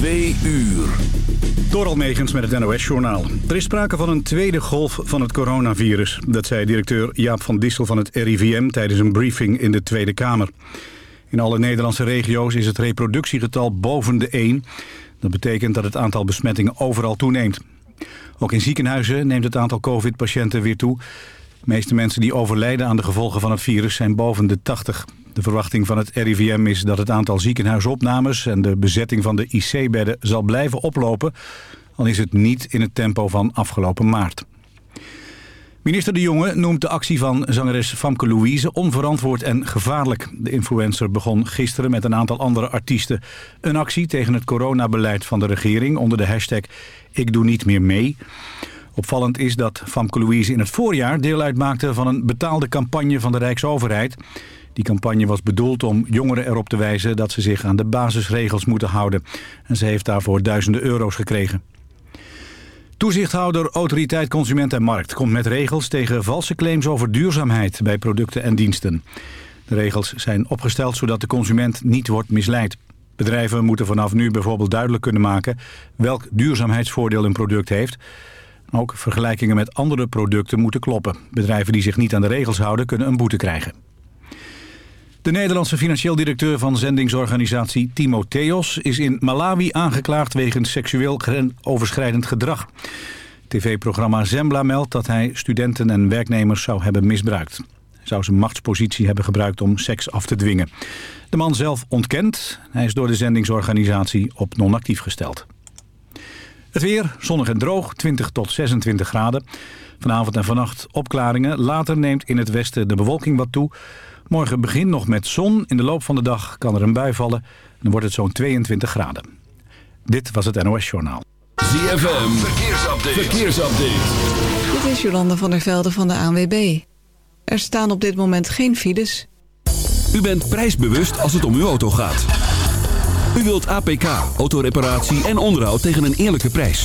Twee uur. Door Almegens met het NOS-journaal. Er is sprake van een tweede golf van het coronavirus. Dat zei directeur Jaap van Dissel van het RIVM tijdens een briefing in de Tweede Kamer. In alle Nederlandse regio's is het reproductiegetal boven de 1. Dat betekent dat het aantal besmettingen overal toeneemt. Ook in ziekenhuizen neemt het aantal covid-patiënten weer toe. De meeste mensen die overlijden aan de gevolgen van het virus zijn boven de 80. De verwachting van het RIVM is dat het aantal ziekenhuisopnames... en de bezetting van de IC-bedden zal blijven oplopen... al is het niet in het tempo van afgelopen maart. Minister De Jonge noemt de actie van zangeres Famke Louise onverantwoord en gevaarlijk. De influencer begon gisteren met een aantal andere artiesten. Een actie tegen het coronabeleid van de regering onder de hashtag Ik doe niet meer mee. Opvallend is dat Famke Louise in het voorjaar deel uitmaakte van een betaalde campagne van de Rijksoverheid. Die campagne was bedoeld om jongeren erop te wijzen dat ze zich aan de basisregels moeten houden. En ze heeft daarvoor duizenden euro's gekregen. Toezichthouder Autoriteit Consument en Markt komt met regels tegen valse claims over duurzaamheid bij producten en diensten. De regels zijn opgesteld zodat de consument niet wordt misleid. Bedrijven moeten vanaf nu bijvoorbeeld duidelijk kunnen maken welk duurzaamheidsvoordeel een product heeft. Ook vergelijkingen met andere producten moeten kloppen. Bedrijven die zich niet aan de regels houden kunnen een boete krijgen. De Nederlandse financieel directeur van zendingsorganisatie Timotheos... is in Malawi aangeklaagd wegens seksueel overschrijdend gedrag. TV-programma Zembla meldt dat hij studenten en werknemers zou hebben misbruikt. Hij zou zijn machtspositie hebben gebruikt om seks af te dwingen. De man zelf ontkent. Hij is door de zendingsorganisatie op non-actief gesteld. Het weer, zonnig en droog, 20 tot 26 graden. Vanavond en vannacht opklaringen. Later neemt in het westen de bewolking wat toe... Morgen begint nog met zon. In de loop van de dag kan er een bui vallen. Dan wordt het zo'n 22 graden. Dit was het NOS Journaal. ZFM, verkeersupdate. verkeersupdate. Dit is Jolanda van der Velde van de ANWB. Er staan op dit moment geen files. U bent prijsbewust als het om uw auto gaat. U wilt APK, autoreparatie en onderhoud tegen een eerlijke prijs.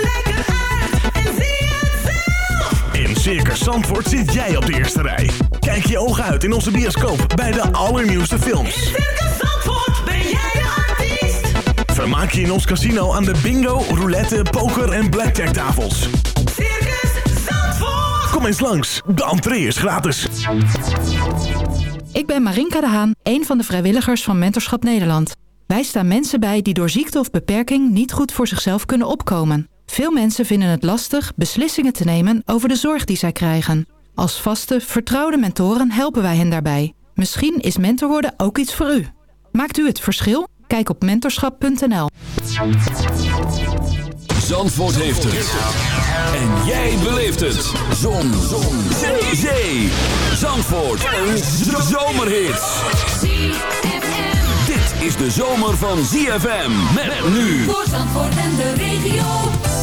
In Circus Zandvoort zit jij op de eerste rij. Kijk je ogen uit in onze bioscoop bij de allernieuwste In films. Circus Zandvoort ben jij de artiest. Vermaak je in ons casino aan de bingo, roulette, poker en blackjack tafels. Circus Zandvoort. Kom eens langs, de entree is gratis. Ik ben Marinka de Haan, een van de vrijwilligers van Mentorschap Nederland. Wij staan mensen bij die door ziekte of beperking niet goed voor zichzelf kunnen opkomen. Veel mensen vinden het lastig beslissingen te nemen over de zorg die zij krijgen. Als vaste, vertrouwde mentoren helpen wij hen daarbij. Misschien is mentor worden ook iets voor u. Maakt u het verschil? Kijk op mentorschap.nl. Zandvoort heeft het. En jij beleeft het. Zon. Zon. Zee. Zee. Zandvoort. Een zomerhit. Dit is de zomer van ZFM. Met nu. Voor Zandvoort en de regio.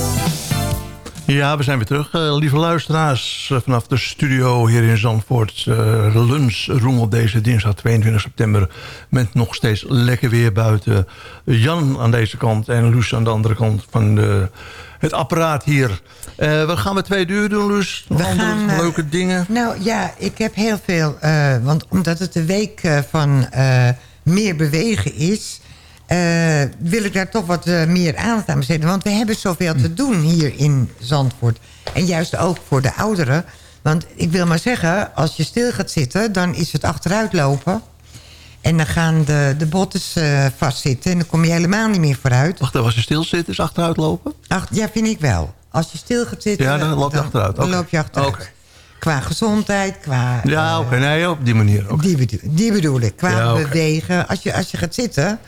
Ja, we zijn weer terug. Eh, lieve luisteraars, eh, vanaf de studio hier in Zandvoort. Uh, lunchroom op deze dinsdag 22 september. Met nog steeds lekker weer buiten. Jan aan deze kant en Luus aan de andere kant van de, het apparaat hier. Wat gaan we twee uur doen, Luus? Nog We andere gaan, leuke dingen? Nou ja, ik heb heel veel... want omdat het de week van meer bewegen is... eh, wil ik daar toch wat eh, meer aandacht aan besteden. Want we hebben zoveel te doen hier in Zandvoort. En juist ook voor de ouderen. Want ik wil maar zeggen, als je stil gaat zitten... dan is het achteruitlopen. En dan gaan de, de bottes eh, vastzitten. En dan kom je helemaal niet meer vooruit. Wacht, als je stil zit, is achteruit lopen? Ach, ja, vind ik wel. Als je stil gaat zitten... Ja, dan loop je achteruit. Dan loop je achteruit. Qua gezondheid, qua... Ja, oké. Nee, op die manier. Oké. die, bedoel, die bedoel ik. Qua Ja, bewegen. Als je, als je gaat zitten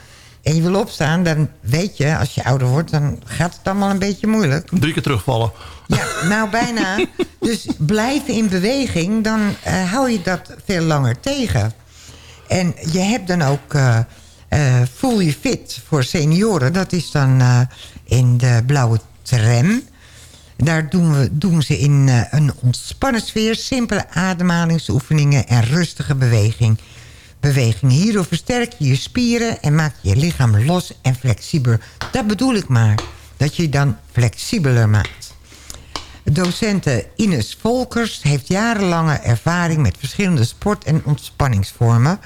en je wil opstaan... dan weet je, als je ouder wordt... dan gaat het allemaal een beetje moeilijk. Drie keer terugvallen. Ja, nou bijna. Dus blijven in beweging... dan eh, hou je dat veel langer tegen. En je hebt dan ook... eh, eh, Voel je fit voor senioren. Dat is dan in de blauwe tram. Daar doen, we, doen ze in een ontspannen sfeer... simpele ademhalingsoefeningen en rustige beweging. Beweging. Hierdoor versterk je je spieren en maak je lichaam los en flexibeler. Dat bedoel ik maar, dat je je dan flexibeler maakt. Docente Ines Volkers heeft jarenlange ervaring... met verschillende sport- en ontspanningsvormen...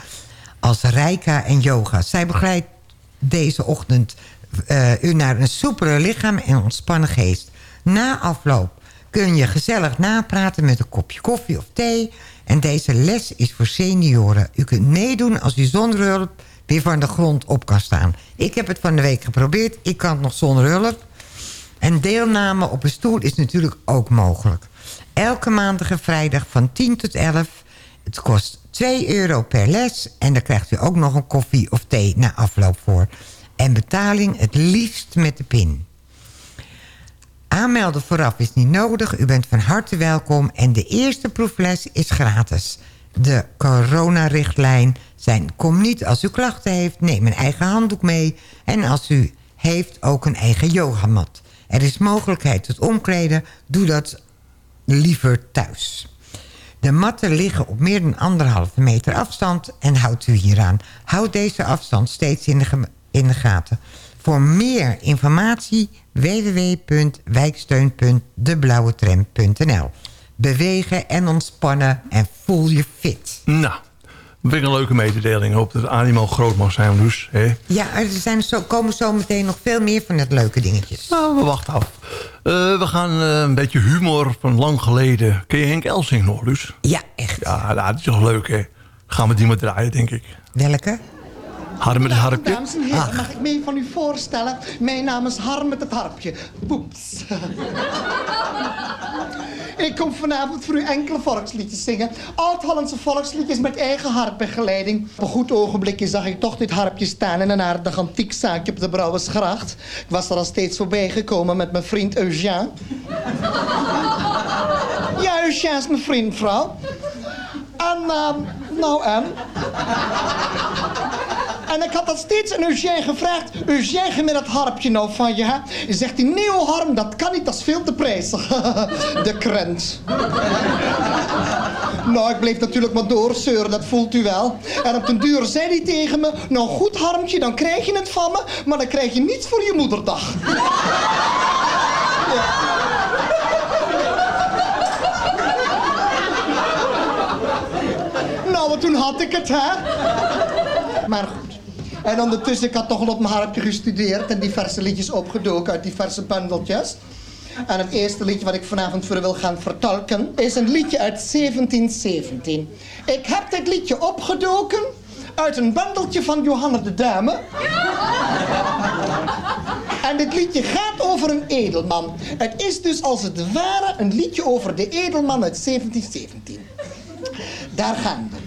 als reika en yoga. Zij begeleidt deze ochtend eh, u naar een soepele lichaam en ontspannen geest. Na afloop kun je gezellig napraten met een kopje koffie of thee. En deze les is voor senioren. U kunt meedoen als u zonder hulp weer van de grond op kan staan. Ik heb het van de week geprobeerd. Ik kan het nog zonder hulp. En deelname op een stoel is natuurlijk ook mogelijk. Elke maandag en vrijdag van 10 tot 11. Het kost 2 euro per les. En daar krijgt u ook nog een koffie of thee na afloop voor. En betaling het liefst met de pin. Aanmelden vooraf is niet nodig. U bent van harte welkom. En de eerste proefles is gratis. De coronarichtlijn zijn... kom niet als u klachten heeft. Neem een eigen handdoek mee. En als u heeft ook een eigen yogamat. Er is mogelijkheid tot omkleden. Doe dat liever thuis. De matten liggen op meer dan anderhalve meter afstand en houdt u hieraan. Houd deze afstand steeds in de, in de gaten. Voor meer informatie www.wijksteun.deblauwetram.nl Bewegen en ontspannen en voel je fit. Nou, dat vind ik een leuke mededeling. Ik hoop dat het animo groot mag zijn, Luus. Hè? Ja, er zijn zo, komen zo meteen nog veel meer van het leuke dingetjes. Nou, we wachten af. Eh, we gaan eh, een beetje humor van lang geleden. Ken je Henk Elsing nog, Luus? Ja, echt. Ja, nou, dat is toch leuk, hè? Gaan we die maar draaien, denk ik. Welke? Harm met het harpje. Dames en heren, mag ik me van u voorstellen? Mijn naam is Harm met het harpje. Boeps. ik kom vanavond voor u enkele volksliedjes zingen. Oud-Hollandse volksliedjes met eigen harpbegeleiding. Op een goed ogenblikje zag ik toch dit harpje staan in een aardig antiekzaakje op de Brouwersgracht. Ik was er al steeds voorbij gekomen met mijn vriend Eugène. ja, Eugène is mijn vriend, vrouw. En, ehm, nou en... En ik had dat steeds aan Eugène gevraagd. Eugène, met dat harpje nou van je, hè? Zegt hij, nee Harm, dat kan niet, dat is veel te prijzig. De krent. nou, ik bleef natuurlijk maar doorzeuren, dat voelt u wel. En op den duur zei hij tegen me... Nou goed, Harmtje, dan krijg je het van me... maar dan krijg je niets voor je moederdag. Nou, en toen had ik het, hè? Maar goed. En ondertussen, ik had toch al op mijn harpje gestudeerd... en diverse liedjes opgedoken uit diverse bundeltjes. En het eerste liedje wat ik vanavond voor wil gaan vertolken... is een liedje uit 1717. Ik heb dit liedje opgedoken uit een bundeltje van Johanna de Dame. En dit liedje gaat over een edelman. Het is dus als het ware een liedje over de edelman uit 1717. Daar gaan we.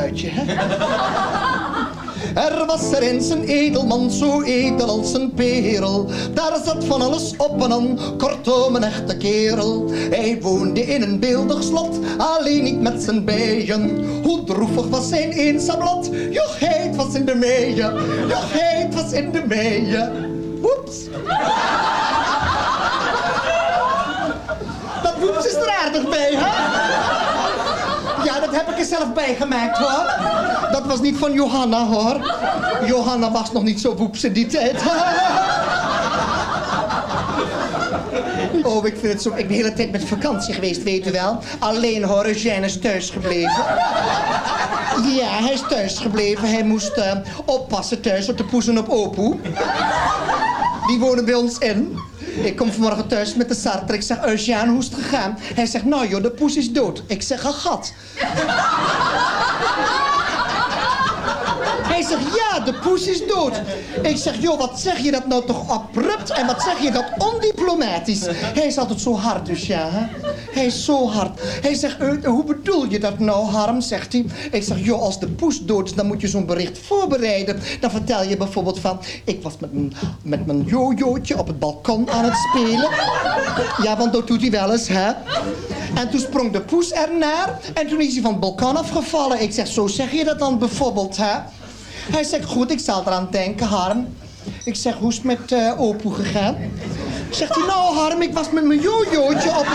Hè? Er was er eens een edelman, zo edel als een perel. Daar zat van alles op en aan, kortom een echte kerel. Hij woonde in een beeldig slot, alleen niet met zijn bijen. Hoe droevig was zijn eenzaam lot, jochheid was in de meeën. Jochheid was in de meeën. Oeps. Dat woeps is er aardig bij, hè? Heb ik er zelf bijgemaakt, hoor. Dat was niet van Johanna, hoor. Johanna was nog niet zo woeps in die tijd. Oh, ik vind het zo... Ik ben de hele tijd met vakantie geweest, weet u wel. Alleen, hoor, Eugène is thuis gebleven. Ja, hij is thuis gebleven. Hij moest eh, oppassen thuis op de poezen op Opoe. Die wonen bij ons in. Ik kom vanmorgen thuis met de Sartre. Ik zeg, Eugène, hoe is het gegaan? Hij zegt, nou joh, de poes is dood. Ik zeg, een gat. Zegt, ja, de poes is dood. Ik zeg, joh, wat zeg je dat nou toch abrupt en wat zeg je dat ondiplomatisch? Hij is altijd zo hard dus, ja, hè? Hij is zo hard. Hij zegt, eh, hoe bedoel je dat nou, Harm, zegt hij. Ik zeg, joh, als de poes dood is, dan moet je zo'n bericht voorbereiden. Dan vertel je bijvoorbeeld van, ik was met mijn, met mijn jojootje op het balkon aan het spelen. Ja, want dat doet hij wel eens, hè? En toen sprong de poes ernaar en toen is hij van het balkon afgevallen. Ik zeg, zo zeg je dat dan bijvoorbeeld, hè? Hij zegt, goed, ik zal eraan denken, Harm. Ik zeg, hoe is het met uh, Opoe gegaan? Zegt hij, nou Harm, ik was met mijn jojootje op...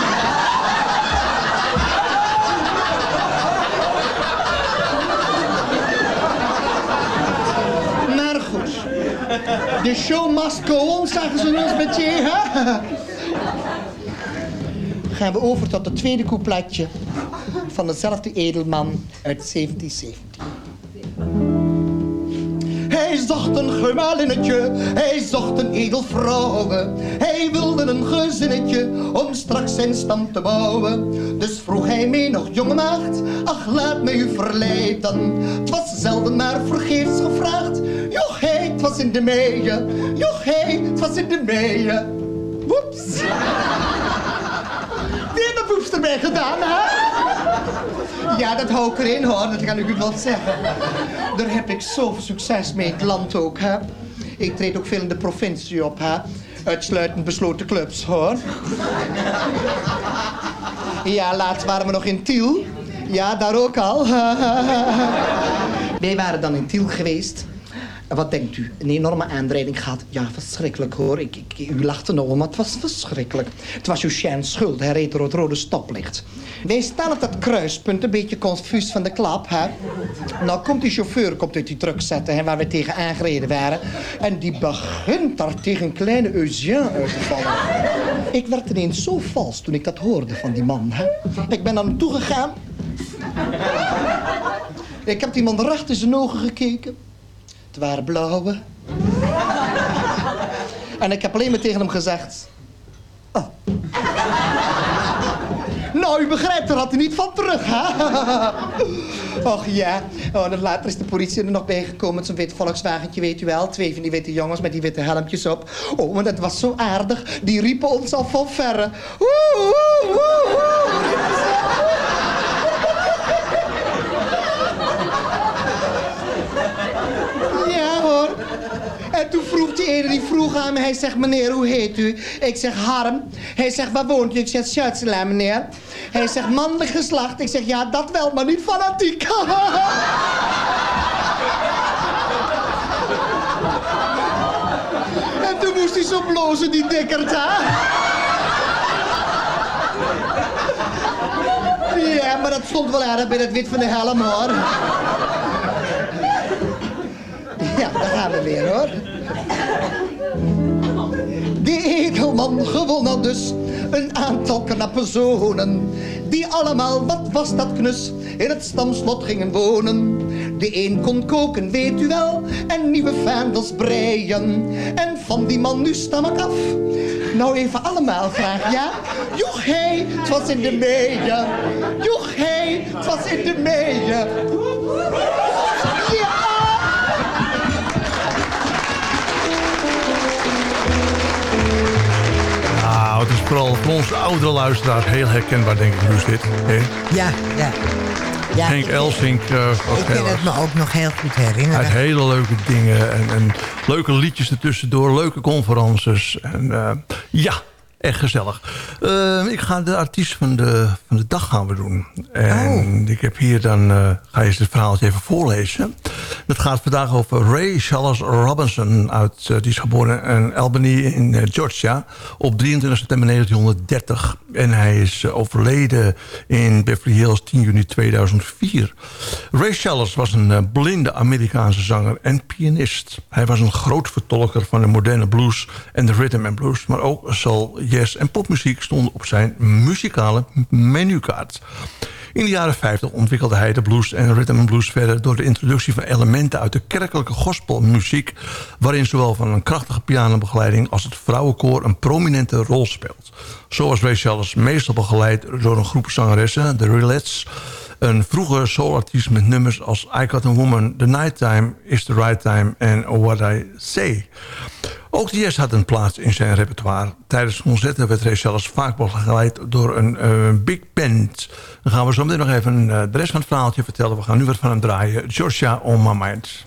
Maar goed. De show must go on, zeggen ze ons métier, hè? Gaan we over tot het tweede coupletje van dezelfde edelman uit 1717. Hij zocht een gemalinnetje, hij zocht een edel vrouwe. Hij wilde een gezinnetje om straks zijn stam te bouwen. Dus vroeg hij mee nog jonge maagd, ach laat me u verleiden. Het was zelden maar vergeefs gevraagd. Joch hé, het was in de meeën, joch hé, het was in de meeën. Woeps. Erbij gedaan, hè? Ja, dat hou ik erin hoor, dat kan ik u wel zeggen. Daar heb ik zoveel succes mee, het land ook, hè. Ik treed ook veel in de provincie op, hè. Uitsluitend besloten clubs, hoor. Ja, laatst waren we nog in Tiel. Ja, daar ook al. Wij waren dan in Tiel geweest. Wat denkt u? Een enorme aanrijding gehad. Ja, verschrikkelijk hoor. Ik, ik, u lachte nog, maar het was verschrikkelijk. Het was Eugène's schuld. Hij reed door het rode stoplicht. Wij staan op dat kruispunt, een beetje confuus van de klap. Hè? Nou komt die chauffeur komt uit die truck zetten, waar we tegen aangereden waren. En die begint daar tegen kleine Eugène uit te vallen. Ik werd ineens zo vals toen ik dat hoorde van die man. Hè? Ik ben naar hem toegegaan. Ik heb die man recht in zijn ogen gekeken. Het waren blauwe. En ik heb alleen maar tegen hem gezegd... Oh. Nou, u begrijpt, daar had hij niet van terug, hè? Och ja. Oh, en later is de politie er nog bijgekomen met zo'n wit Volkswagentje, weet u wel. Twee van die witte jongens met die witte helmpjes op. Oh, maar dat was zo aardig. Die riepen ons al van verre. Ja hoor. En toen vroeg die ene, die vroeg aan me, hij zegt, meneer, hoe heet u? Ik zeg, Harm. Hij zegt, waar woont u? Ik zeg, Schuitselaar, meneer. Hij zegt, mannelijk geslacht. Ik zeg, ja, dat wel, maar niet fanatiek. en toen moest hij zo blozen, die dikkerd, hè? Ja, maar dat stond wel erg bij het wit van de helm, hoor. Ja, daar gaan we weer, hoor. Edelman gewonnen dus een aantal knappe zonen. Die allemaal, wat was dat knus, in het stamslot gingen wonen. De een kon koken, weet u wel, en nieuwe vaandels breien. En van die man nu stam ik af. Nou even allemaal graag, ja? Joch hé, het was in de meeën. Joch hé, het was in de meeën. Vooral voor onze oudere luisteraars heel herkenbaar, denk ik, nu is dit. Ja, ja. ja Henk Elsink was Ik kan het me ook nog heel goed herinneren. Uit hele leuke dingen en, en leuke liedjes ertussendoor, leuke conferences. En eh, ja, echt gezellig. Eh, ik ga de artiest van de, van de dag gaan we doen. En ik heb hier dan, eh, ga je het verhaaltje even voorlezen. Het gaat vandaag over Ray Charles Robinson. Uit, eh, die is geboren in Albany in Georgia op 23 september 1930. En hij is overleden in Beverly Hills 10 juni 2004. Ray Charles was een blinde Amerikaanse zanger en pianist. Hij was een groot vertolker van de moderne blues en de rhythm and blues. Maar ook soul, jazz en popmuziek stonden op zijn muzikale menukaart. In de jaren 50 ontwikkelde hij de blues en rhythm and blues verder... door de introductie van elementen uit de kerkelijke gospelmuziek... waarin zowel van een krachtige pianobegeleiding als het vrouwenkoor een prominente rol speelt. Zo was Charles meestal begeleid door een groep zangeressen, de Rillettes... een vroege soulartiest met nummers als I Got a Woman... The Nighttime is the Right Time en What I Say... Ook jazz had een plaats in zijn repertoire. Tijdens concerten werd Ray Charles vaak begeleid door een eh, big band. Dan gaan we zo meteen nog even eh, de rest van het verhaaltje vertellen. We gaan nu wat van hem draaien. Georgia on my mind.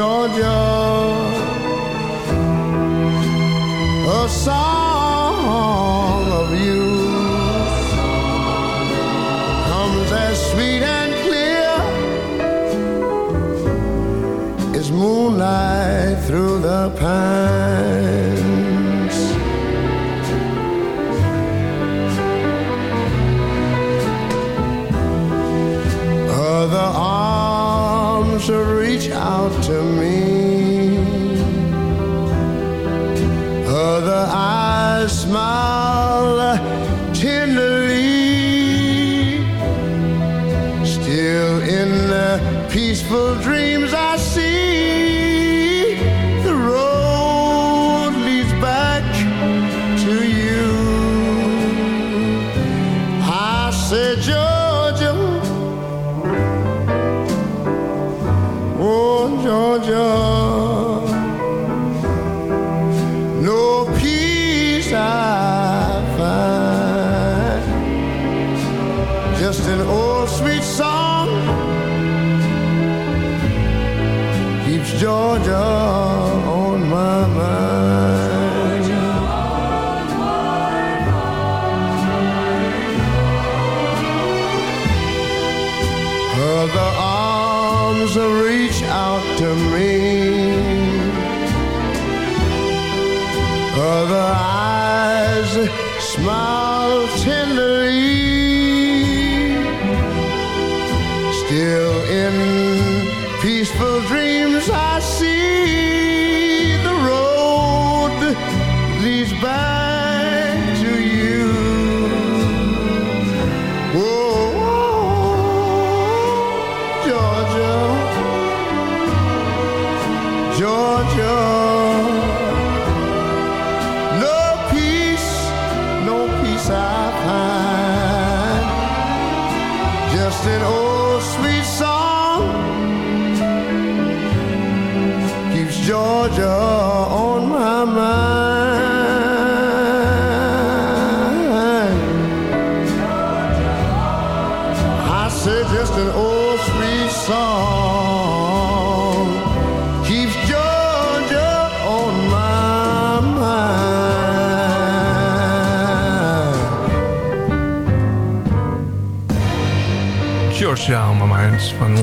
Georgia, a song of you comes as sweet and clear as moonlight through the pines.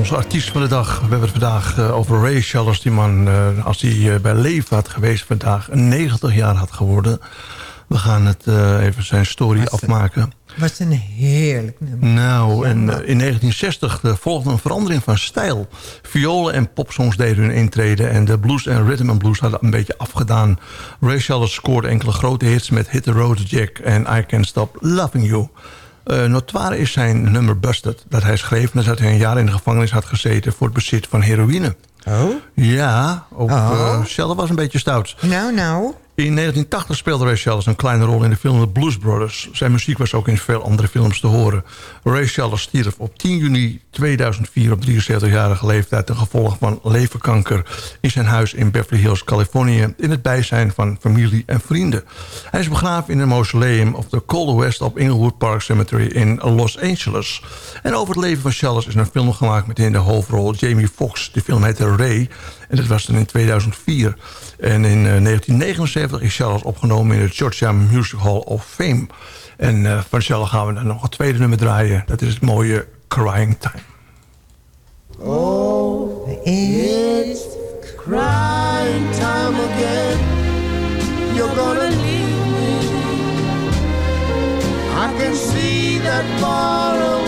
Onze artiest van de dag. We hebben het vandaag eh, over Ray Charles. Die man, eh, als hij eh, bij leven had geweest vandaag, 90 jaar had geworden. We gaan het even zijn story afmaken. Was een heerlijk nummer. Nou, en in 1960 eh, volgde een verandering van stijl. Violen en popsongs deden hun intrede... en de blues en rhythm and blues hadden een beetje afgedaan. Ray Charles scoorde enkele grote hits met Hit the Road Jack... en I Can't Stop Loving You. Eh notoire is zijn nummer Busted, dat hij schreef... nadat hij een jaar in de gevangenis had gezeten... voor het bezit van heroïne. Oh? Ja, ook Oh. eh, Sheldon was een beetje stout. Nou, nou. In 1980 speelde Ray Charles een kleine rol in de film The Blues Brothers. Zijn muziek was ook in veel andere films te horen. Ray Charles stierf op 10 juni 2004 op 73-jarige leeftijd... ten gevolge van leverkanker in zijn huis in Beverly Hills, Californië... in het bijzijn van familie en vrienden. Hij is begraven in een mausoleum op de Cold West... op Inglewood Park Cemetery in Los Angeles. En over het leven van Charles is een film gemaakt met in de hoofdrol Jamie Foxx. Die film heette Ray en dat was dan in 2004. En in eh, 1979 is Charles opgenomen in de Georgia Music Hall of Fame. En eh, van Charles gaan we dan nog een tweede nummer draaien. Dat is het mooie Crying Time. Oh, it's crying time again. You're gonna leave me. I can see that far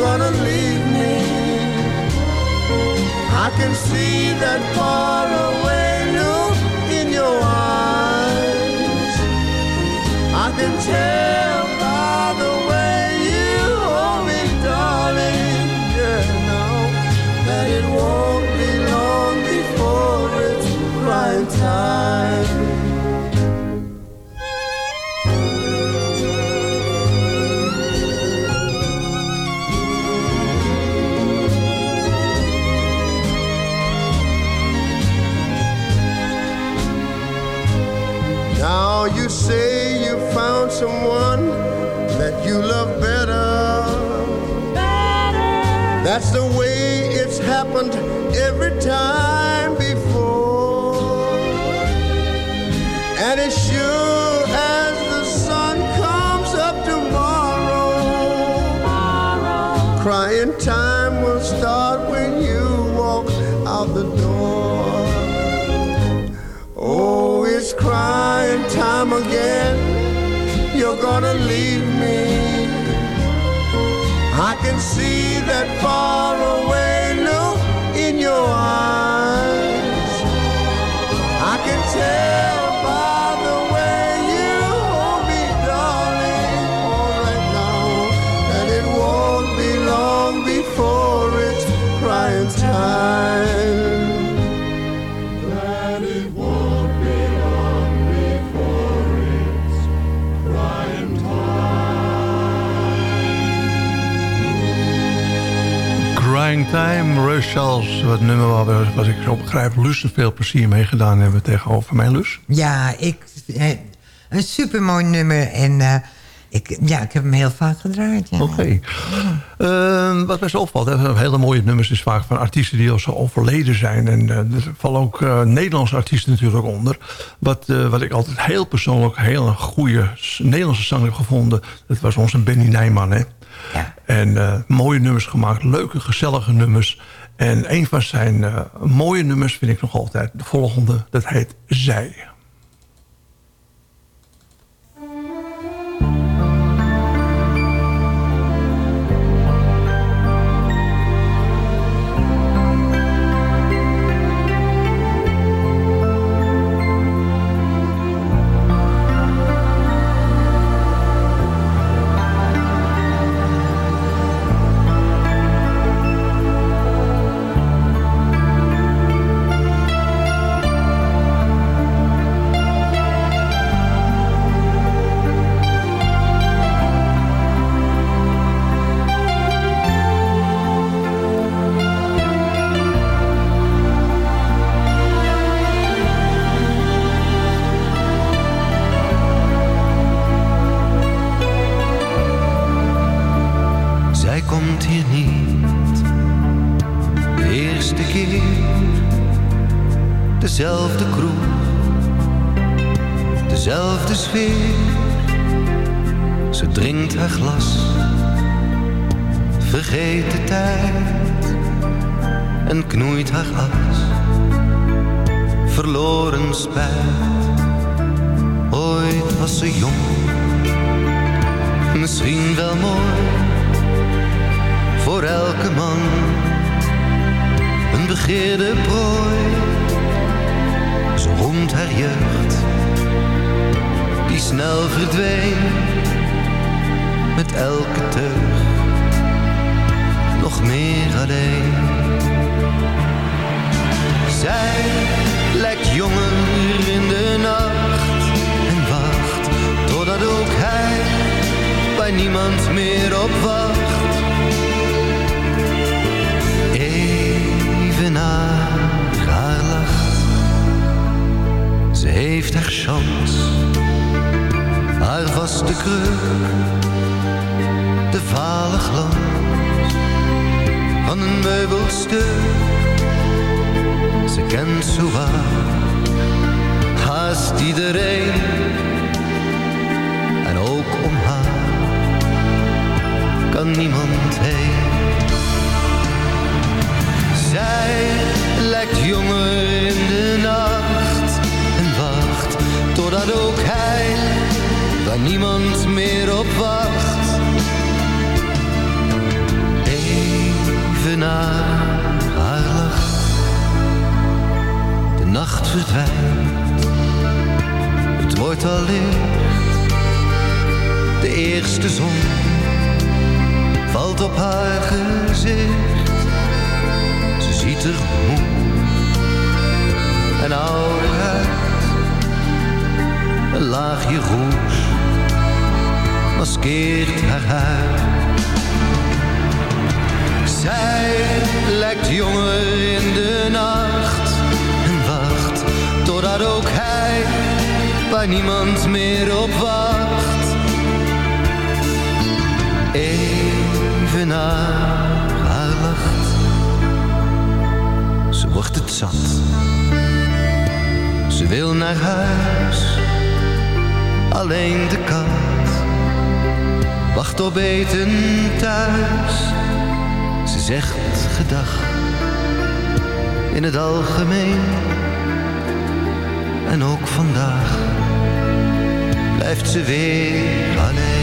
gonna leave me. I can see that far away look in your eyes. I can tell time before. And as sure as the sun comes up tomorrow, crying time will start when you walk out the door. Oh, it's crying time again. You're gonna leave me. I can see that far away Time, Rush Charles, wat nummer wat ik zo begrijp, Lus er veel plezier mee gedaan hebben tegenover mijn Lus. Ja, ik, eh, een supermooi nummer. En eh, ik, ja, ik heb hem heel vaak gedraaid. Ja. Oké. Eh, wat mij zo opvalt, hè, hele mooie nummers is vaak van artiesten die al zo overleden zijn. En eh, er vallen ook Nederlandse artiesten natuurlijk onder. Wat, wat ik altijd heel persoonlijk heel een goede Nederlandse zang heb gevonden. Dat was onze Benny Nijman. Hè? En eh, mooie nummers gemaakt, leuke, gezellige nummers. En een van zijn eh, mooie nummers vind ik nog altijd de volgende. Dat heet Zij. Zij begeerde prooi. Ze roemt haar jeugd, die snel verdween met elke teug. Nog meer alleen. Zij lijkt jonger in de nacht en wacht totdat ook hij bij niemand meer op wacht. Naar haar lacht. Ze heeft haar chance, haar vaste kruk. de vale glans van een meubelstuk. Ze kent zo waar haast iedereen en ook om haar kan niemand heen. Zij lijkt jonger in de nacht en wacht totdat ook hij waar niemand meer op wacht. Even naar haar lach, de nacht verdwijnt, het wordt al licht, de eerste zon valt op haar gezicht. Er moe en ouder uit. Een laagje roes maskeert haar huid. Zij lijkt jonger in de nacht en wacht totdat ook hij waar niemand meer op wacht. Zat. Ze wil naar huis, alleen de kat wacht op eten thuis. Ze zegt gedag in het algemeen en ook vandaag blijft ze weer alleen.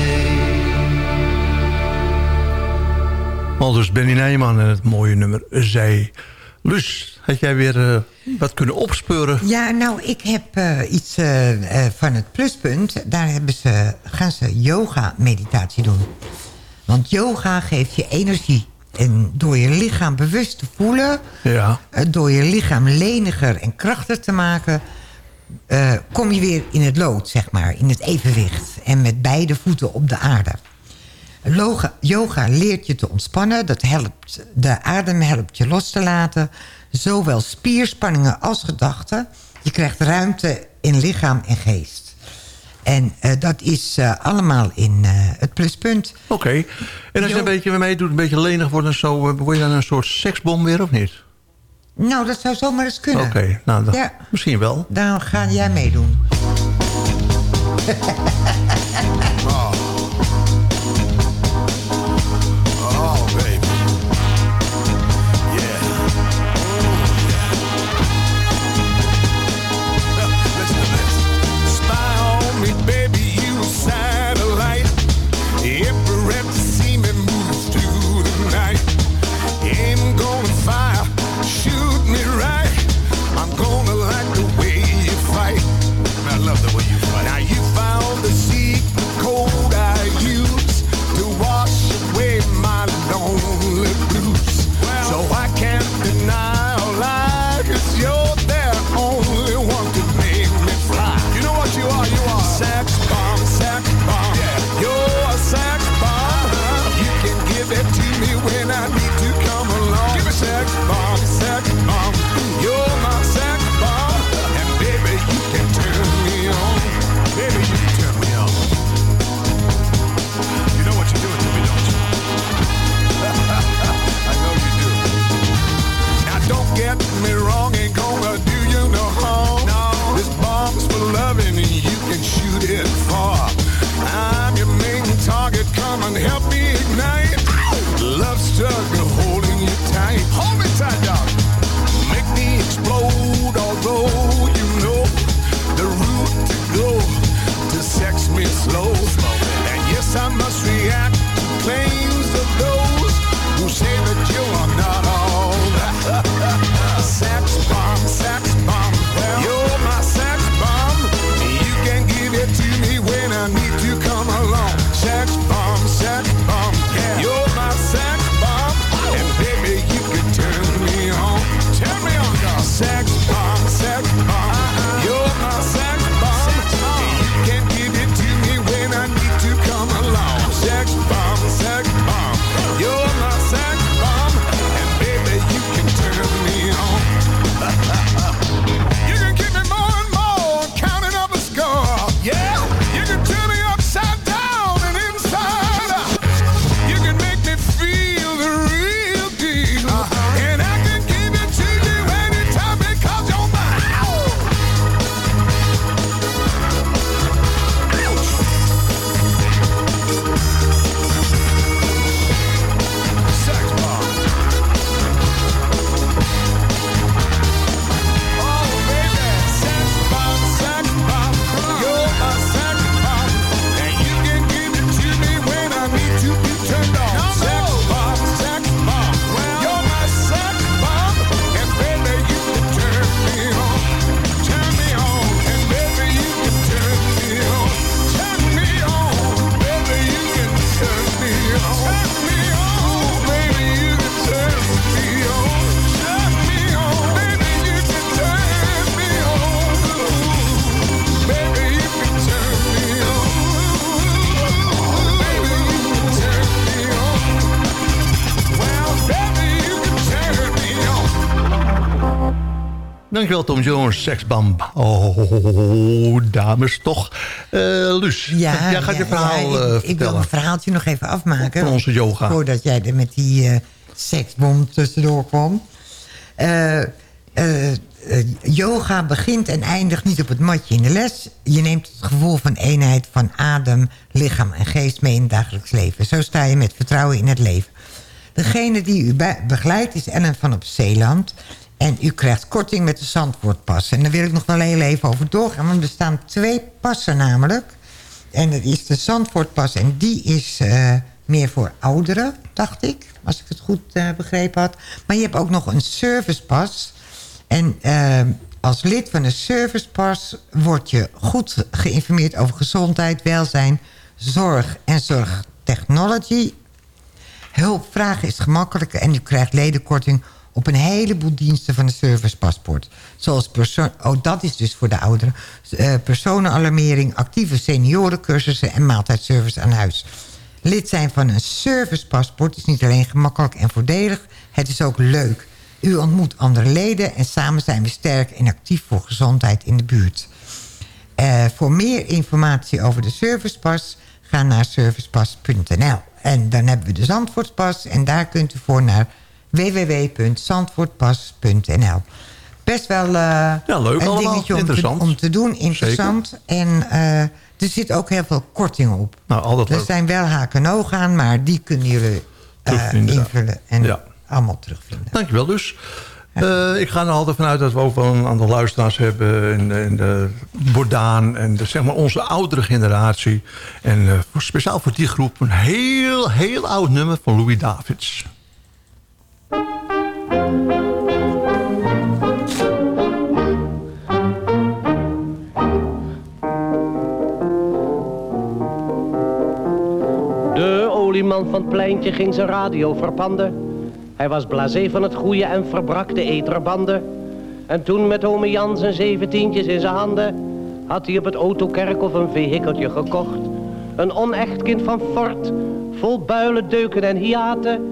Aldus Benny Nijman en het mooie nummer Zij. Lus, had jij weer eh, wat kunnen opspeuren? Ja, nou, ik heb eh, iets eh, van het pluspunt. Daar hebben ze, gaan ze yoga-meditatie doen. Want yoga geeft je energie. En door je lichaam bewust te voelen... Ja. door je lichaam leniger en krachtiger te maken... kom je weer in het lood, zeg maar, in het evenwicht. En met beide voeten op de aarde. Loga- yoga leert je te ontspannen. Dat helpt, de adem helpt je los te laten. Zowel spierspanningen als gedachten. Je krijgt ruimte in lichaam en geest. En eh, dat is eh, allemaal in eh, het pluspunt. Oké. En als je een beetje meedoet, een beetje lenig wordt en zo... word je dan een soort seksbom weer of niet? Nou, dat zou zomaar eens kunnen. Oké, nou, Ja. misschien wel. Dan ga jij meedoen. Dankjewel Tom Jones, seksbam. Oh, dames toch. Eh Luus, Ja, jij gaat je verhaal ja, eh, ik, ik wil vertellen. mijn verhaaltje nog even afmaken. Van onze yoga. Voordat jij er met die eh, seksbom tussendoor kwam. Yoga begint en eindigt niet op het matje in de les. Je neemt het gevoel van eenheid van adem, lichaam en geest mee in het dagelijks leven. Zo sta je met vertrouwen in het leven. Degene die u be- begeleidt is Ellen van op Zeeland. En u krijgt korting met de Zandvoortpas. En daar wil ik nog wel heel even over doorgaan. Want er staan twee passen namelijk. En dat is de Zandvoortpas. En die is eh, meer voor ouderen, dacht ik. Als ik het goed eh, begrepen had. Maar je hebt ook nog een servicepas. En eh, als lid van de servicepas word je goed geïnformeerd over gezondheid, welzijn, zorg en zorgtechnology. Hulpvragen is gemakkelijker en u krijgt ledenkorting op een heleboel diensten van de servicepaspoort. Zoals persoon, oh, dat is dus voor de ouderen. Eh, personenalarmering, actieve seniorencursussen en maaltijdservice aan huis. Lid zijn van een servicepaspoort is niet alleen gemakkelijk en voordelig, het is ook leuk. U ontmoet andere leden en samen zijn we sterk en actief voor gezondheid in de buurt. Eh, voor meer informatie over de servicepas... ga naar servicepas.nl. En dan hebben we de Zandvoortspas... en daar kunt u voor naar www.zandvoortpas.nl. Best wel eh, Ja, leuk een allemaal. dingetje om te, Interessant. om te doen. Interessant. En eh, er zit ook heel veel korting op. Nou, altijd er leuk. zijn wel haken en ogen aan... maar die kunnen jullie eh, invullen en Ja. allemaal terugvinden. Dankjewel dus. Eh, ik ga er altijd vanuit dat we ook wel een aantal luisteraars hebben... in, de- in de Bordaan en de, zeg maar onze oudere generatie. En voor, speciaal voor die groep een heel, heel oud nummer van Louis Davids. De olieman van het pleintje ging zijn radio verpanden. Hij was blasé van het goede en verbrak de eterbanden. En toen met ome Jan zijn zeventientjes in zijn handen... had hij op het autokerkhof een vehikeltje gekocht. Een onecht kind van fort, vol builen, deuken en hiaten...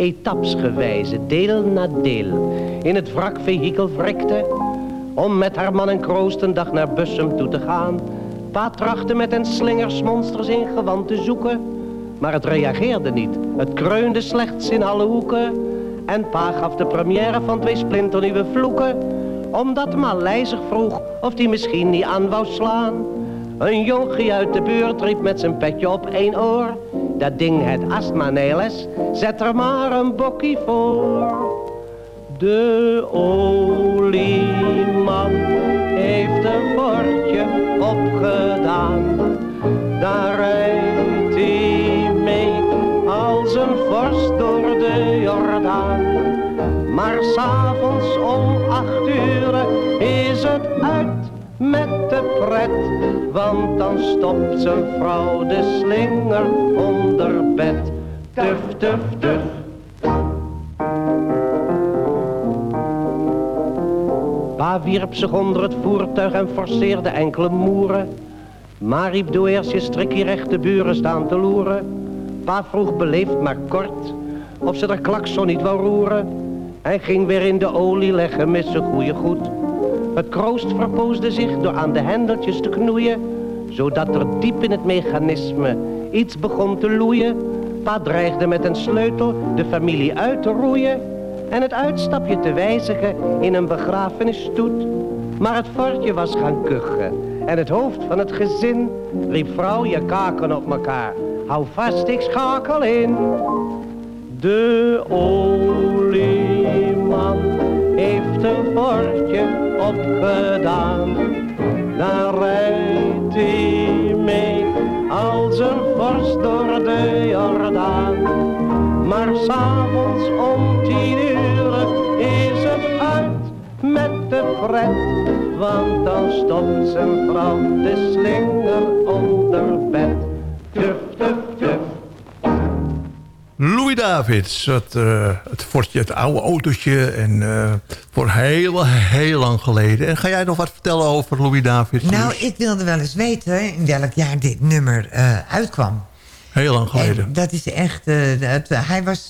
etapsgewijze, deel na deel, in het wrakvehikel wrikte, om met haar man en kroost een dag naar Bussum toe te gaan. Pa trachtte met een slingersmonsters in gewand te zoeken, maar het reageerde niet. Het kreunde slechts in alle hoeken. En pa gaf de première van twee splinternieuwe vloeken. Omdat Malij zich vroeg of die misschien niet aan wou slaan. Een jonkie uit de buurt riep met zijn petje op één oor. Dat ding het astma neles, zet er maar een bokkie voor. De olieman heeft een bordje opgedaan. Daar rijdt hij mee als een vorst door de Jordaan. Maar s'avonds om acht uur is het uit met de pret. Want dan stopt zijn vrouw de slinger Tuf, tuf, tuf. Pa wierp zich onder het voertuig en forceerde enkele moeren. Maar riep doe eerst je strikkie recht de buren staan te loeren. Pa vroeg beleefd maar kort of ze de klakson niet wou roeren. Hij ging weer in de olie leggen met zijn goede goed. Het kroost verpoosde zich door aan de hendeltjes te knoeien. Zodat er diep in het mechanisme iets begon te loeien. Pa dreigde met een sleutel de familie uit te roeien. En het uitstapje te wijzigen in een begrafenisstoet. Maar het fortje was gaan kuchen. En het hoofd van het gezin riep vrouw je kaken op elkaar. Hou vast, ik schakel in. De olieman heeft een fortje opgedaan. Daar rijdt hij mee als een vorst door de Jordaan. Maar s'avonds om tien uur is het uit met de pret. Want dan stopt zijn vrouw de slinger onder bed. Louis Davids, het, eh, het fortje, het oude autootje. En eh, voor heel, heel lang geleden. En ga jij nog wat vertellen over Louis Davids? Nou, ik wilde wel eens weten in welk jaar dit nummer eh, uitkwam. Heel lang geleden. En dat is echt... het- hij was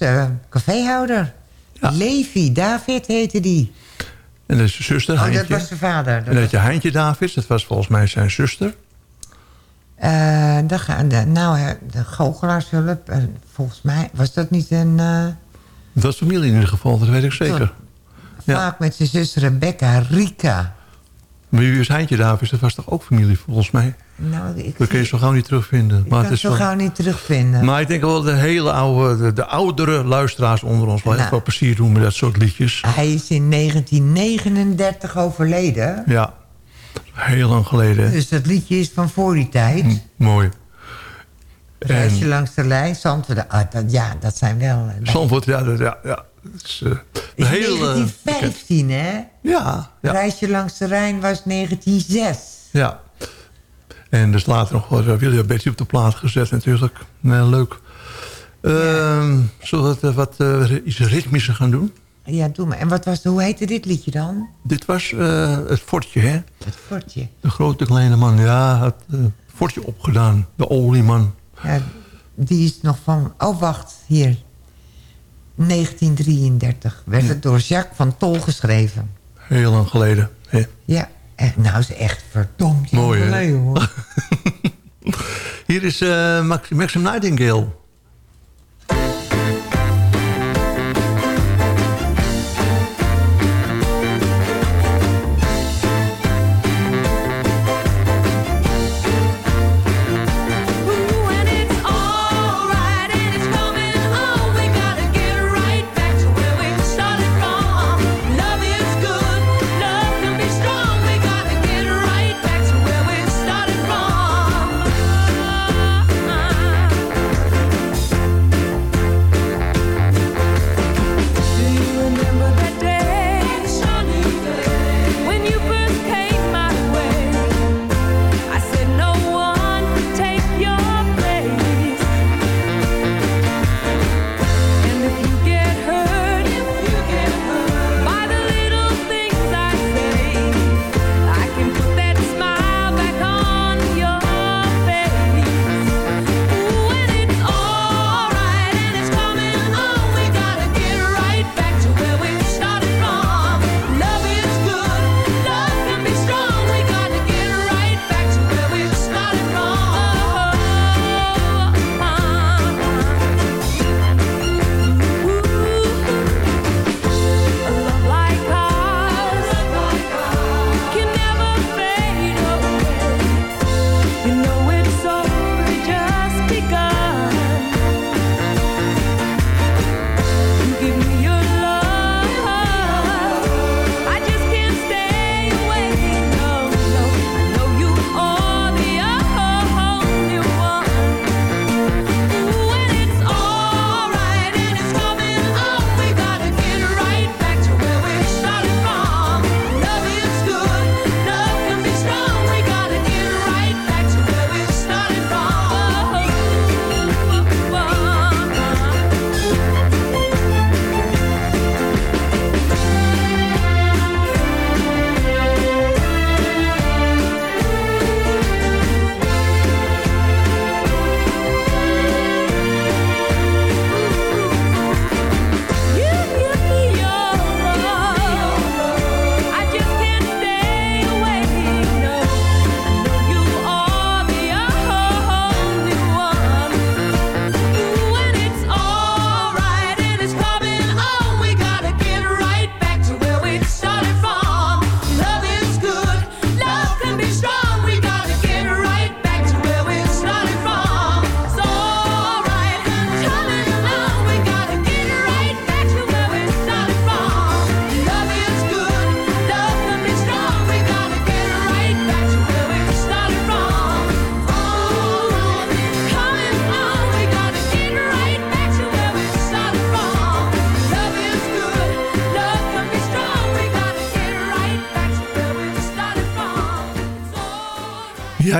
caféhouder. Levi David heette die. En dat is zijn zuster, Oh, dat was zijn vader. Dat en dat je Heintje Davids, dat was volgens mij zijn zuster. Dan gaan de, nou, de goochelaarshulp. eh, volgens mij was dat niet een... eh, Dat was familie in ieder geval, dat weet ik zeker. Ja. Vaak met zijn zus Rebecca, Rika. Maar wie is Heintje Davids? Dat was toch ook familie volgens mij? Nou, ik, Dat kun je zo gauw niet terugvinden. ik maar het het is zo wel... gauw niet terugvinden. Maar ik denk wel de hele oude, de, de oudere luisteraars onder ons wel Nou. wel plezier doen met dat soort liedjes. Hij is in 1939 overleden. Ja, heel lang geleden. Dus dat liedje is van voor die tijd. Mooi. Reisje En langs de lijn, Zandvoort. Ah, dat, ja, dat zijn wel... eh, Zandvoort, ja, dat- ja, ja. Is, eh, is heel, eh, 1915, hè? Ja, ja. Reisje langs de Rijn was 1906. Ja. En dus later nog wel uh, William Betty op de plaat gezet natuurlijk. Nee, leuk. Ehm, Zullen we eh, wat eh, iets ritmischer gaan doen? Ja, doe maar. En wat was, hoe heette dit liedje dan? Dit was eh, het fortje, hè? Het fortje. De grote kleine man, ja, het eh, fortje opgedaan. De olieman. Ja, die is nog van... Oh, wacht, hier. 1933 werd het door Jacques van Tol geschreven. Heel lang geleden. Hè? Ja, en nou is echt verdomd Mooi, hè? geleden, hoor. Hier is Max, Maxim Nightingale.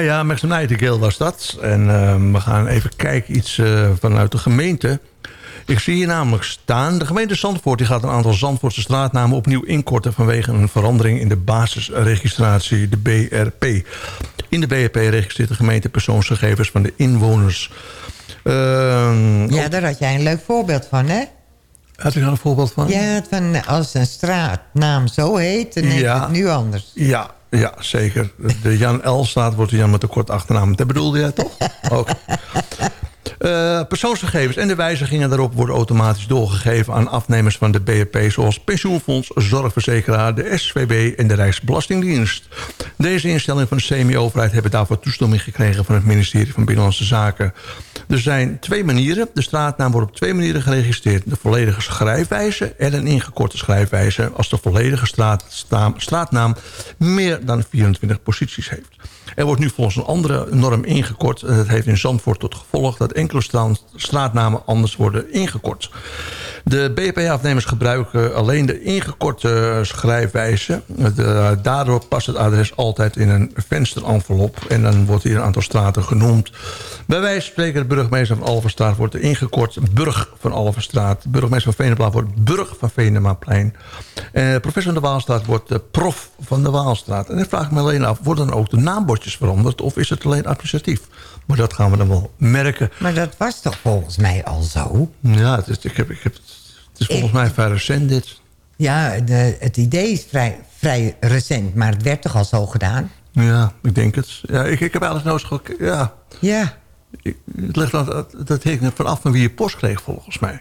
Ja, ja, Max Nightingale was dat. En ehm, we gaan even kijken iets eh, vanuit de gemeente. Ik zie hier namelijk staan... de gemeente Zandvoort die gaat een aantal Zandvoortse straatnamen opnieuw inkorten... vanwege een verandering in de basisregistratie, de BRP. In de BRP registreert de gemeente persoonsgegevens van de inwoners. Ehm, Ja, daar had jij een leuk voorbeeld van, hè? Had ik daar een voorbeeld van? Ja, van als een straatnaam zo heet, dan heet Ja. het nu anders. Ja, ja, zeker. De Jan L staat wordt Jan met een kort achternaam. Dat bedoelde jij toch? Ook. Eh, persoonsgegevens en de wijzigingen daarop worden automatisch doorgegeven aan afnemers van de BRP... zoals pensioenfonds, zorgverzekeraar, de SVB en de Rijksbelastingdienst. Deze instellingen van de semi-overheid hebben daarvoor toestemming gekregen... van het ministerie van Binnenlandse Zaken. Er zijn twee manieren. De straatnaam wordt op twee manieren geregistreerd. De volledige schrijfwijze en een ingekorte schrijfwijze... als de volledige straatnaam, straatnaam meer dan 24 posities heeft. Er wordt nu volgens een andere norm ingekort. En dat heeft in Zandvoort tot gevolg dat enkele stra- straatnamen anders worden ingekort. De BPA-afnemers gebruiken alleen de ingekorte schrijfwijze. De- daardoor past het adres altijd in een vensterenvelop. En dan wordt hier een aantal straten genoemd. Bij wijze van spreken, de burgemeester van Alverstraat wordt ingekort Burg van Alverstraat. Burgemeester van Venemaplaat wordt Burg van Venemaplein. Eh, professor van de Waalstraat wordt de prof van de Waalstraat. En dan vraag ik me alleen af, worden dan ook de naambordjes veranderd... of is het alleen administratief? Maar dat gaan we dan wel merken. Maar dat was toch volgens mij al zo? Ja, het is, ik heb, ik heb, het is volgens mij vrij recent dit. Ja, de, het idee is vrij, vrij recent, maar het werd toch al zo gedaan? Ja, ik denk het. Ja, ik, ik heb eigenlijk nooit Ja, Ja. Ik- het ligt aan, dat, dat hangt vanaf van wie je post kreeg, volgens mij.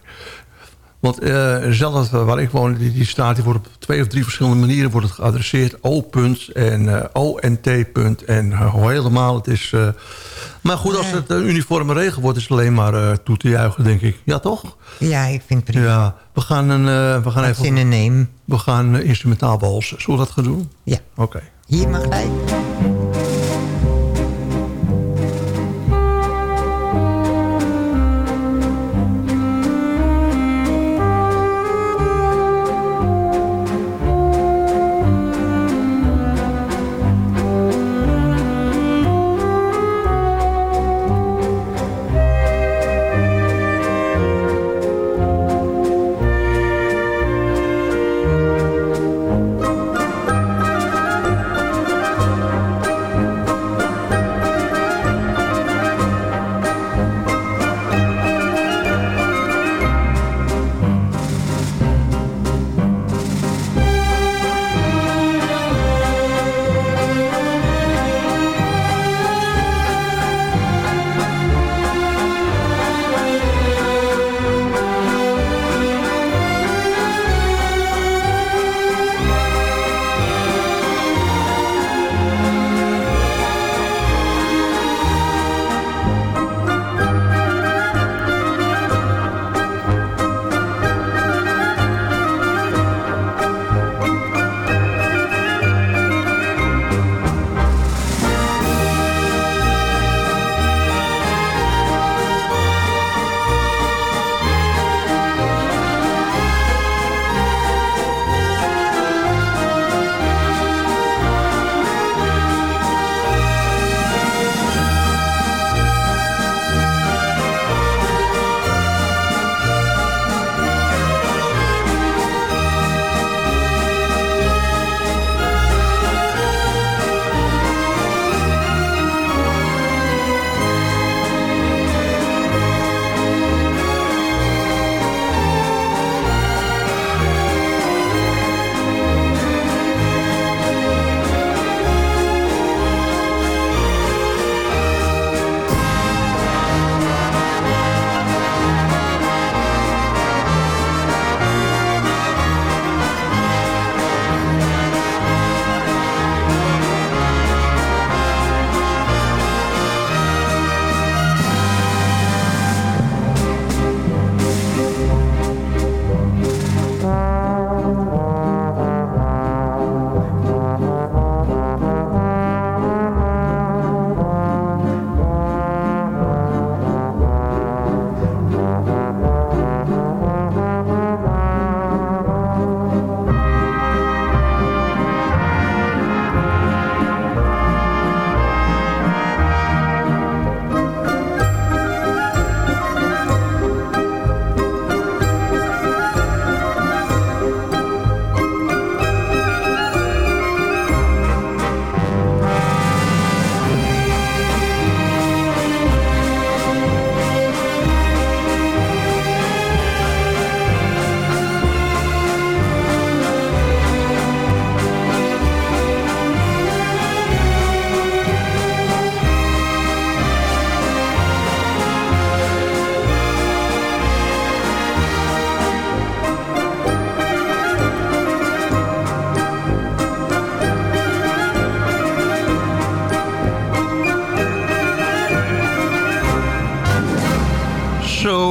Want eh, zelf waar ik woon, die, die staat, die wordt op twee of drie verschillende manieren wordt het geadresseerd. O. punt en eh, ONT. punt en eh, hoe helemaal. Het is, eh, maar goed, als het een uniforme regel wordt, is het alleen maar eh, toe te juichen, denk ik. Ja, toch? Ja, ik vind het prima. Ja, we gaan, een, eh, we gaan even... in name? We gaan eh, instrumentaal walsen. Zullen we dat gaan doen? Ja. Oké. Hier mag gelijk.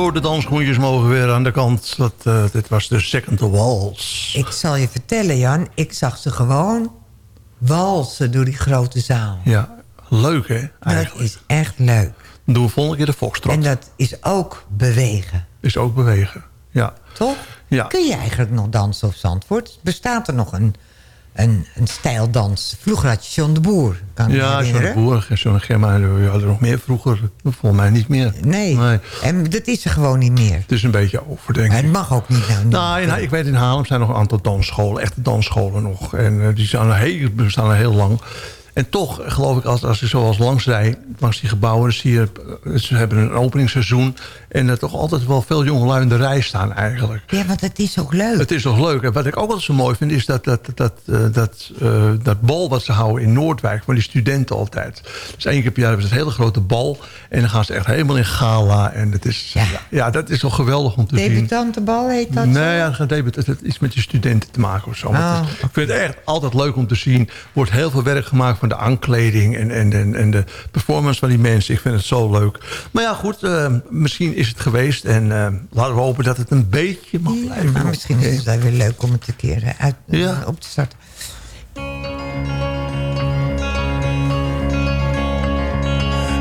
Zo, de dansschoentjes mogen weer aan de kant. Dat, eh, dit was de second waltz. Ik zal je vertellen, Jan. Ik zag ze gewoon walsen door die grote zaal. Ja, leuk hè? Dat is echt leuk. Dan doen we volgende keer de foxtrot. En dat is ook bewegen. Is ook bewegen, ja. Toch? Ja. Kun je eigenlijk nog dansen op Zandvoort? Bestaat er nog een, een, een stijldans? Vroeger had je John de Boer, kan ik Ja, John de. Boer, John Gemma, we hadden nog meer vroeger. Volgens mij niet meer. Nee. En dat is er gewoon niet meer. Het is een beetje over, denk ik. Het mag ook niet nou. Nou, in- ik weet in Haarlem zijn nog een aantal dansscholen, echte dansscholen nog. En eh, die zijn heel, bestaan er heel lang. En toch, geloof ik, als, als je zoals langs rijdt, langs die gebouwen... zie je, eh, ze hebben een openingsseizoen... en er toch altijd wel veel jongelui in de rij staan eigenlijk. Ja, want het is ook leuk. Het is toch leuk. En wat ik ook wel zo mooi vind, is dat, dat, dat, eh, dat, eh, dat bal wat ze houden in Noordwijk... van die studenten altijd. Dus één keer per jaar hebben ze het hele grote bal... en dan gaan ze echt helemaal in gala. En dat is, ja. Ja, dat is toch geweldig om te zien. Debutantebal heet dat? Nee, ja. Het heeft iets met je studenten te maken of zo. Oh, het is- ik vind het echt altijd leuk om te zien. Er wordt heel veel werk gemaakt van de aankleding en, en, en, en de performance van die mensen. Ik vind het zo leuk. Maar ja, goed, eh, misschien is het geweest. En eh, laten we hopen dat het een beetje mag blijven. Maar misschien is het wel weer leuk om het een keer eh, uit, Ja. op te starten.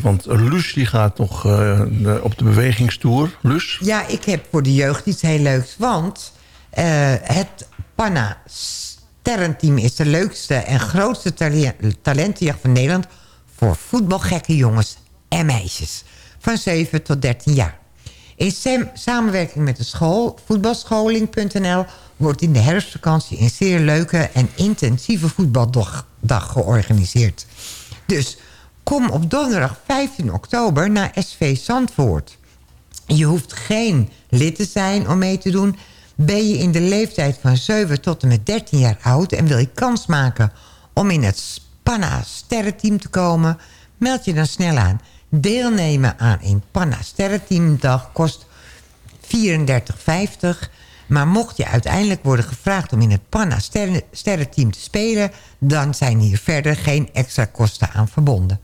Want Luus die gaat nog eh, op de bewegingstoer. Luus? Ja, ik heb voor de jeugd iets heel leuks. Want eh, het Panna Sterrenteam is de leukste en grootste tale- talentenjacht van Nederland... voor voetbalgekke jongens en meisjes. Van 7 tot 13 jaar. In sam- samenwerking met de school, voetbalscholing.nl... wordt in de herfstvakantie een zeer leuke en intensieve voetbaldag dag georganiseerd. Dus kom op donderdag 15 oktober naar SV Zandvoort. Je hoeft geen lid te zijn om mee te doen. Ben je in de leeftijd van 7 tot en met 13 jaar oud... en wil je kans maken om in het Spanna Sterrenteam te komen... meld je dan snel aan. Deelnemen aan een Panna Sterrenteamdag kost 34,50... Maar mocht je uiteindelijk worden gevraagd om in het Panna Sterren- Sterrenteam te spelen... dan zijn hier verder geen extra kosten aan verbonden.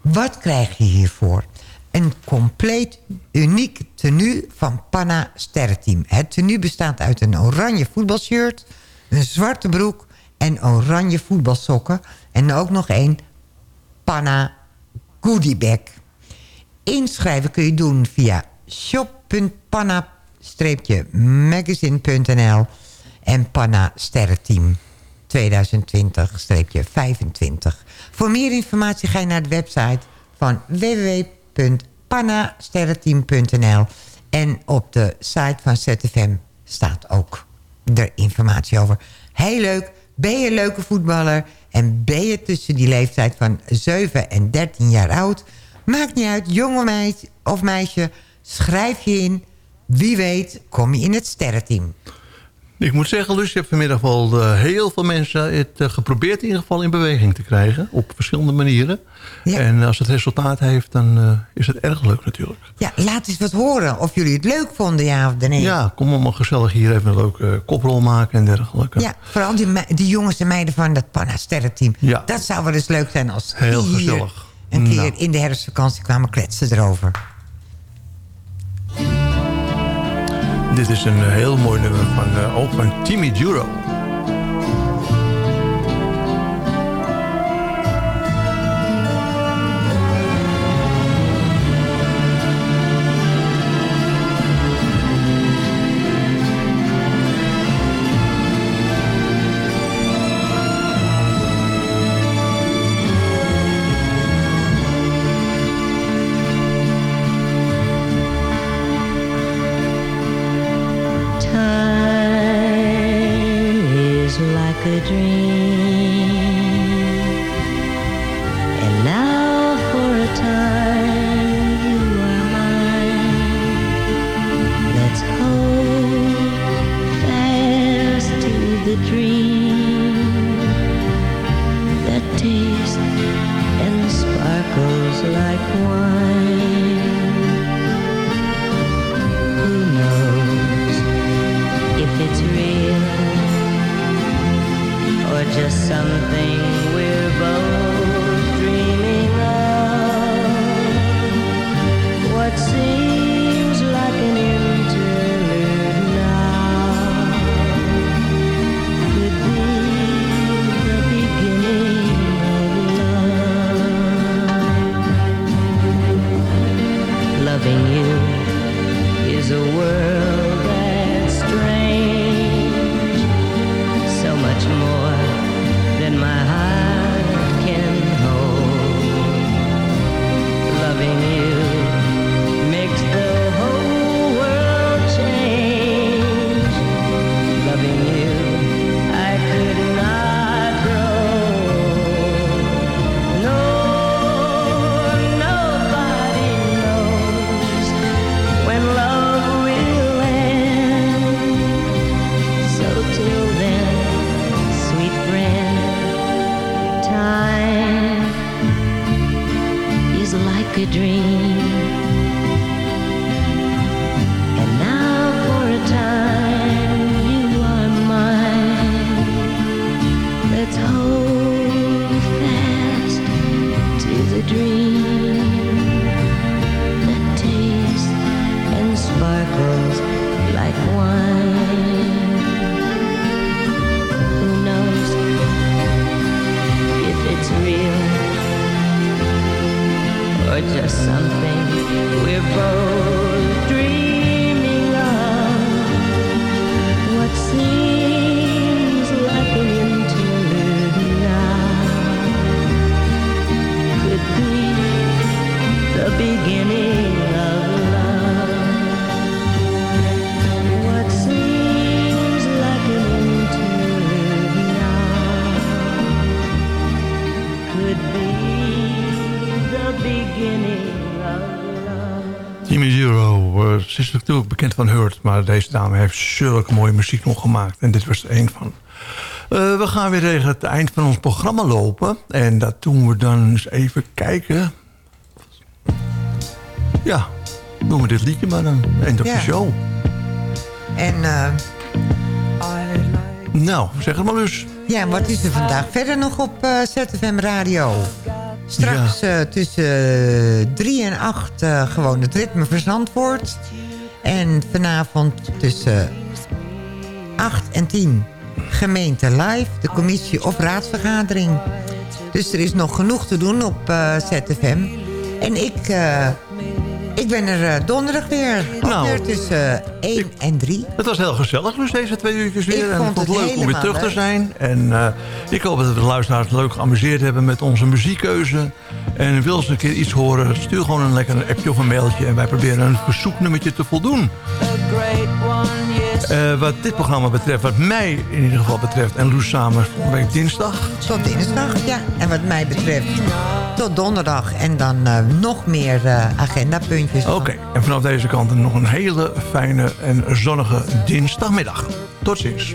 Wat krijg je hiervoor? Een compleet uniek tenue van Panna Sterrenteam. Het tenue bestaat uit een oranje voetbalshirt, een zwarte broek en oranje voetbalsokken. En ook nog een Panna goodiebag. Inschrijven kun je doen via shop.panna-magazine.nl en Panna Sterrenteam 2020-25. Voor meer informatie ga je naar de website van www.pannasterrenteam.nl en op de site van ZFM staat ook er informatie over. Heel leuk. Ben je een leuke voetballer en ben je tussen die leeftijd van 7 en 13 jaar oud... Maakt niet uit, jonge of meisje, schrijf je in. Wie weet kom je in het sterrenteam. Ik moet zeggen, Luus, je hebt vanmiddag wel eh, heel veel mensen het eh, geprobeerd in ieder geval in beweging te krijgen. Op verschillende manieren. En als het resultaat heeft, dan eh, is het erg leuk natuurlijk. Ja, laat eens wat horen of jullie het leuk vonden, ja of nee. Ja, kom allemaal gezellig hier even een leuke koprol maken en dergelijke. Ja, vooral die, jongens en meiden van dat Panna Sterrenteam. Ja. Dat zou wel eens leuk zijn als Heel die gezellig. een keer Nou. in de herfstvakantie kwamen kletsen erover. Dit is een heel mooi nummer van, eh, ook van Timmy Duro. Deze dame heeft zulke mooie muziek nog gemaakt. En dit was er één van. Eh, we gaan weer tegen het eind van ons programma lopen. En dat doen we dan eens even kijken. Ja, doen we dit liedje maar dan. Eind op Ja. de show. En eh, Nou, zeg het maar dus. ja, wat is er vandaag verder nog op eh, ZFM Radio? Straks tussen 3 en 8 eh, gewoon het ritme van Zandvoort. En vanavond tussen 8 en 10 gemeente live, de commissie of raadsvergadering. Dus er is nog genoeg te doen op eh, ZFM. En ik, eh, ik ben er eh, donderdag weer. Nou, weer tussen 1 en 3. Het was heel gezellig dus deze twee uurtjes weer. Ik vond het het leuk om weer terug te zijn. En eh, ik hoop dat de luisteraars leuk geamuseerd hebben met onze muziekkeuze. En wil ze een keer iets horen, stuur gewoon een lekker appje of een mailtje. En wij proberen een verzoeknummertje te voldoen. Eh, wat dit programma betreft, wat mij in ieder geval betreft... en Loes samen volgende week dinsdag. Tot dinsdag, ja. En wat mij betreft tot donderdag. En dan eh, nog meer eh, agendapuntjes. Oké, en vanaf deze kant nog een hele fijne en zonnige dinsdagmiddag. Tot ziens.